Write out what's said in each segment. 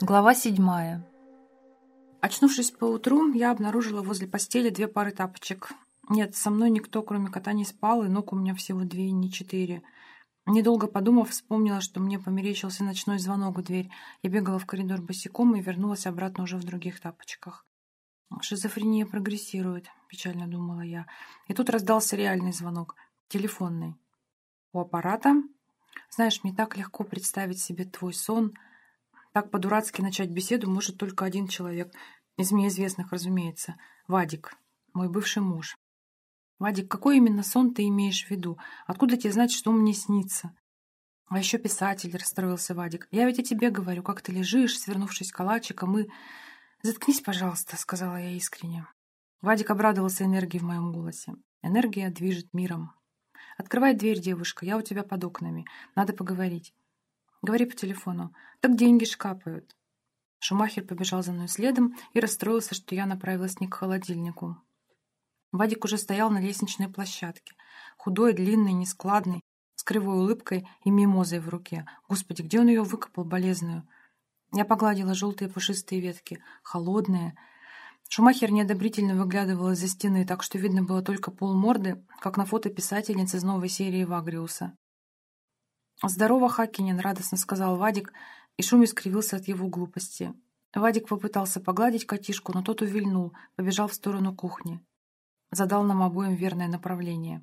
Глава седьмая. Очнувшись поутру, я обнаружила возле постели две пары тапочек. Нет, со мной никто, кроме кота, не спал, и ног у меня всего две, не четыре. Недолго подумав, вспомнила, что мне померещился ночной звонок в дверь. Я бегала в коридор босиком и вернулась обратно уже в других тапочках. «Шизофрения прогрессирует», — печально думала я. И тут раздался реальный звонок, телефонный. У аппарата. Знаешь, мне так легко представить себе твой сон — так по-дурацки начать беседу может только один человек. Из мне известных, разумеется. Вадик, мой бывший муж. Вадик, какой именно сон ты имеешь в виду? Откуда тебе знать, что мне снится? А еще писатель, расстроился Вадик. Я ведь о тебе говорю, как ты лежишь, свернувшись калачиком, и... Заткнись, пожалуйста, сказала я искренне. Вадик обрадовался энергией в моем голосе. Энергия движет миром. Открывай дверь, девушка, я у тебя под окнами. Надо поговорить. Говори по телефону. Так деньги шкапают. Шумахер побежал за мной следом и расстроился, что я направилась не к холодильнику. Вадик уже стоял на лестничной площадке. Худой, длинный, нескладный, с кривой улыбкой и мимозой в руке. Господи, где он ее выкопал, болезную? Я погладила желтые пушистые ветки, холодные. Шумахер неодобрительно выглядывал из-за стены, так что видно было только полморды, как на фото писательницы из новой серии Вагриуса. «Здорово, Хакинин!» — радостно сказал Вадик, и Шуми скривился от его глупости. Вадик попытался погладить котишку, но тот увильнул, побежал в сторону кухни. Задал нам обоим верное направление.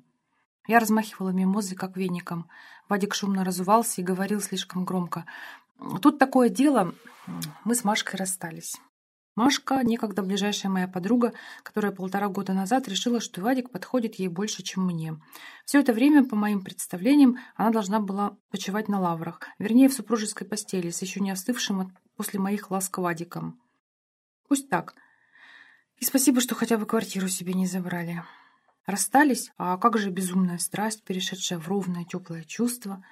Я размахивала мимозой, как веником. Вадик шумно разувался и говорил слишком громко. «Тут такое дело. Мы с Машкой расстались». Машка, некогда ближайшая моя подруга, которая полтора года назад решила, что Вадик подходит ей больше, чем мне. Все это время, по моим представлениям, она должна была почивать на лаврах, вернее, в супружеской постели, с еще не остывшим после моих ласк Вадиком. Пусть так. И спасибо, что хотя бы квартиру себе не забрали. Расстались? А как же безумная страсть, перешедшая в ровное теплое чувство?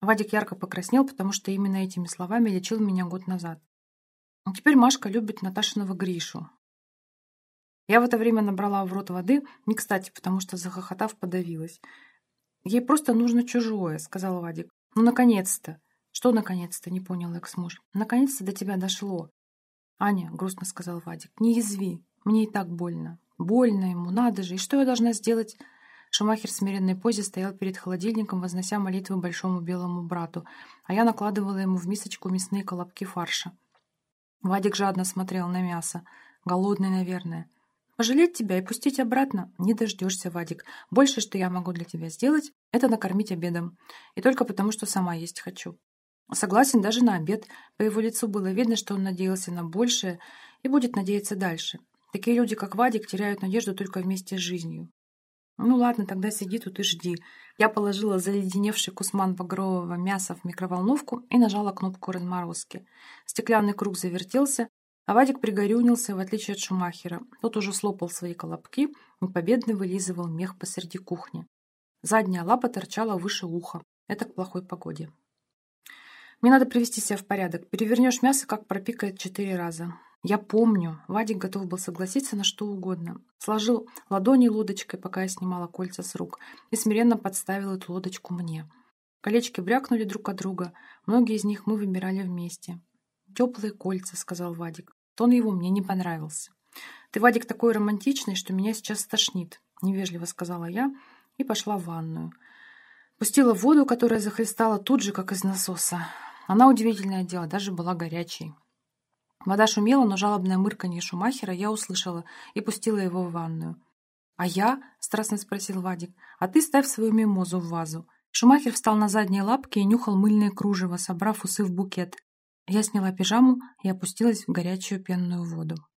Вадик ярко покраснел, потому что именно этими словами лечил меня год назад. А теперь Машка любит Наташиного Гришу. Я в это время набрала в рот воды, не кстати, потому что, захохотав, подавилась. «Ей просто нужно чужое», — сказал Вадик. «Ну, наконец-то!» «Что наконец-то?» — не понял экс-муж. «Наконец-то до тебя дошло». «Аня», — грустно сказал Вадик, — «не язви. Мне и так больно». «Больно ему, надо же. И что я должна сделать?» Шумахер в смиренной позе стоял перед холодильником, вознося молитвы большому белому брату, а я накладывала ему в мисочку мясные колобки фарша. Вадик жадно смотрел на мясо. Голодный, наверное. Пожалеть тебя и пустить обратно не дождешься, Вадик. Больше, что я могу для тебя сделать, это накормить обедом. И только потому, что сама есть хочу. Согласен даже на обед. По его лицу было видно, что он надеялся на большее и будет надеяться дальше. Такие люди, как Вадик, теряют надежду только вместе с жизнью. Ну ладно, тогда сиди тут и жди. Я положила заледеневший кусман багрового мяса в микроволновку и нажала кнопку разморозки. Стеклянный круг завертелся, а Вадик пригорюнился, в отличие от Шумахера. Тот уже слопал свои колобки и победно вылизывал мех посреди кухни. Задняя лапа торчала выше уха. Это к плохой погоде. Мне надо привести себя в порядок. Перевернешь мясо, как пропикает четыре раза. Я помню, Вадик готов был согласиться на что угодно. Сложил ладони лодочкой, пока я снимала кольца с рук, и смиренно подставил эту лодочку мне. Колечки брякнули друг от друга, многие из них мы выбирали вместе. «Теплые кольца», — сказал Вадик. Тон его мне не понравился. «Ты, Вадик, такой романтичный, что меня сейчас стошнит», — невежливо сказала я и пошла в ванную. Пустила воду, которая захлестала тут же, как из насоса. Она, удивительное дело, даже была горячей. Вода шумела, но жалобное мырканье Шумахера я услышала и пустила его в ванную. «А я?» — страстно спросил Вадик. «А ты ставь свою мимозу в вазу». Шумахер встал на задние лапки и нюхал мыльное кружево, собрав усы в букет. Я сняла пижаму и опустилась в горячую пенную воду.